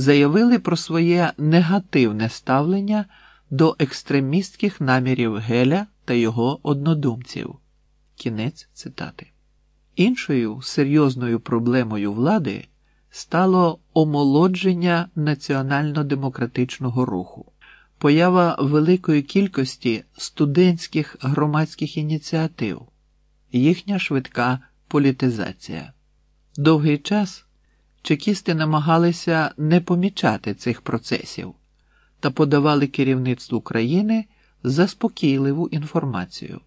заявили про своє негативне ставлення до екстремістських намірів Геля та його однодумців. Кінець цитати. Іншою серйозною проблемою влади стало омолодження національно-демократичного руху, поява великої кількості студентських громадських ініціатив, їхня швидка політизація. Довгий час чекісти намагалися не помічати цих процесів та подавали керівництву країни заспокійливу інформацію.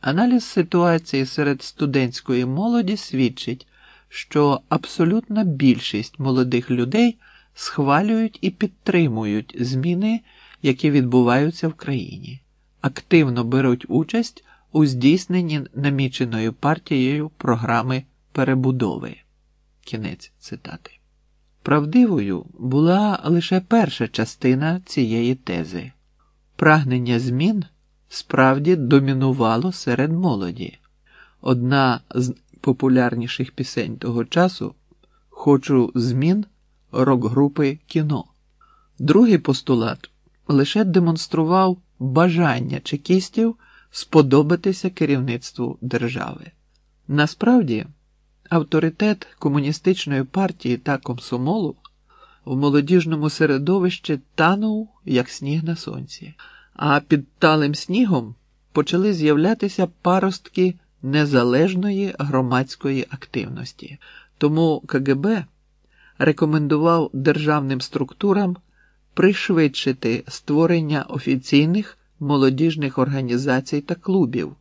Аналіз ситуації серед студентської молоді свідчить, що абсолютна більшість молодих людей схвалюють і підтримують зміни, які відбуваються в країні, активно беруть участь у здійсненні наміченої партією програми перебудови. Кінець цитати. Правдивою була лише перша частина цієї тези. Прагнення змін справді домінувало серед молоді. Одна з популярніших пісень того часу Хочу змін рок-групи кіно. Другий постулат лише демонстрував бажання чекістів сподобатися керівництву держави. Насправді, авторитет комуністичної партії та комсомолу в молодіжному середовищі танув, як сніг на сонці, а під талим снігом почали з'являтися паростки незалежної громадської активності. Тому КГБ рекомендував державним структурам пришвидшити створення офіційних молодіжних організацій та клубів,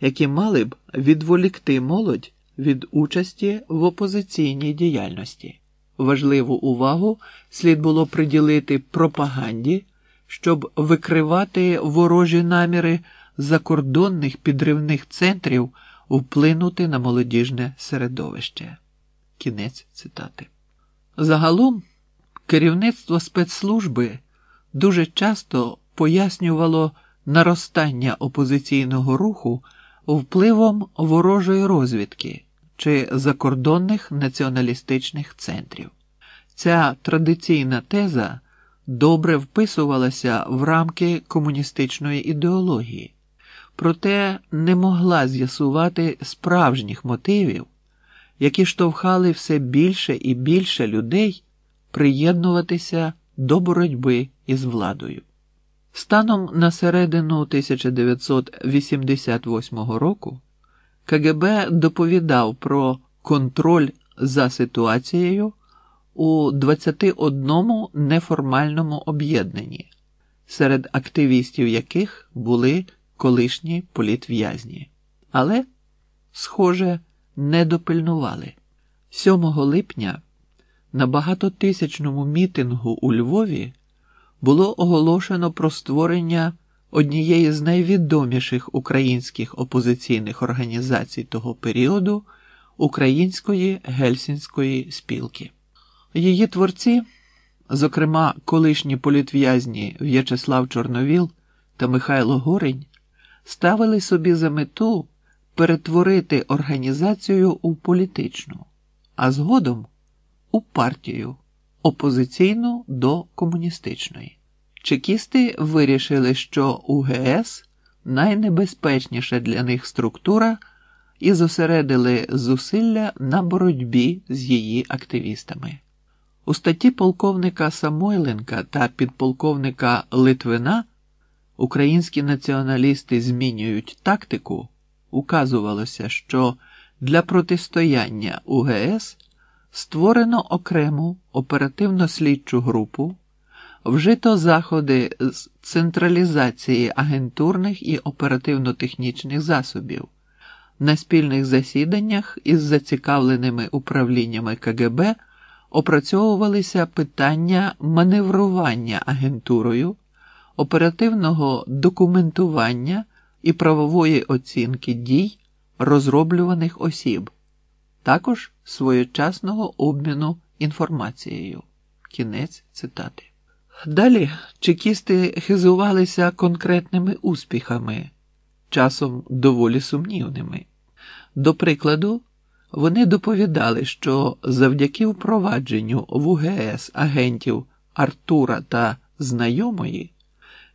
які мали б відволікти молодь від участі в опозиційній діяльності. Важливу увагу слід було приділити пропаганді, щоб викривати ворожі наміри закордонних підривних центрів вплинути на молодіжне середовище. Кінець цитати. Загалом керівництво спецслужби дуже часто пояснювало наростання опозиційного руху впливом ворожої розвідки чи закордонних націоналістичних центрів. Ця традиційна теза добре вписувалася в рамки комуністичної ідеології, проте не могла з'ясувати справжніх мотивів, які штовхали все більше і більше людей приєднуватися до боротьби із владою. Станом на середину 1988 року КГБ доповідав про контроль за ситуацією у 21 неформальному об'єднанні, серед активістів яких були колишні політв'язні. Але, схоже, не допильнували. 7 липня на багатотисячному мітингу у Львові було оголошено про створення однієї з найвідоміших українських опозиційних організацій того періоду Української гельсінської спілки. Її творці, зокрема колишні політв'язні В'ячеслав Чорновіл та Михайло Горень, ставили собі за мету перетворити організацію у політичну, а згодом у партію опозиційну до комуністичної. Чекісти вирішили, що УГС найнебезпечніша для них структура і зосередили зусилля на боротьбі з її активістами. У статті полковника Самойленка та підполковника Литвина українські націоналісти змінюють тактику, указувалося, що для протистояння УГС створено окрему оперативно-слідчу групу, вжито заходи з централізації агентурних і оперативно-технічних засобів. На спільних засіданнях із зацікавленими управліннями КГБ опрацьовувалися питання маневрування агентурою, оперативного документування і правової оцінки дій розроблюваних осіб, також своєчасного обміну інформацією. Кінець цитати. Далі чекісти хизувалися конкретними успіхами, часом доволі сумнівними. До прикладу, Вони доповідали, що завдяки впровадженню в УГС агентів Артура та знайомої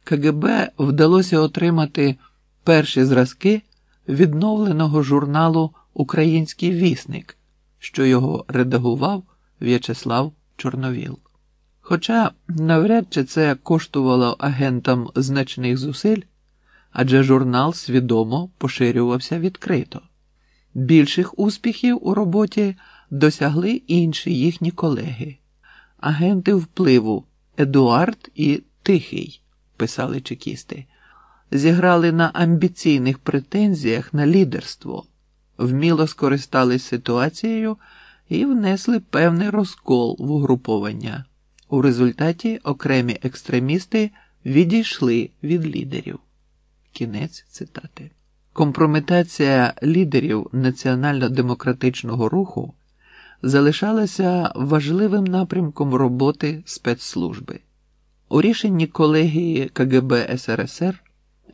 КГБ вдалося отримати перші зразки відновленого журналу Український вісник, що його редагував В'ячеслав Чорновіл. Хоча навряд чи це коштувало агентам значних зусиль, адже журнал свідомо поширювався відкрито. Більших успіхів у роботі досягли інші їхні колеги, агенти впливу Едуард і Тихий, писали чекісти, зіграли на амбіційних претензіях на лідерство, вміло скористались ситуацією і внесли певний розкол в угруповання. У результаті окремі екстремісти відійшли від лідерів. Кінець цитати. Компрометація лідерів національно-демократичного руху залишалася важливим напрямком роботи спецслужби. У рішенні колегії КГБ СРСР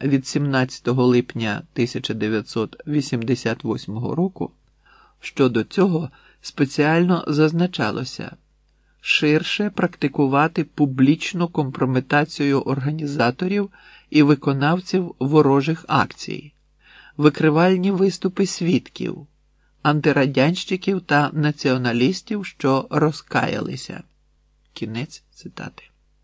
від 17 липня 1988 року щодо цього спеціально зазначалося ширше практикувати публічну компрометацію організаторів і виконавців ворожих акцій, викривальні виступи свідків, антирадянщиків та націоналістів, що розкаялися. Кінець цитати.